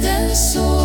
de.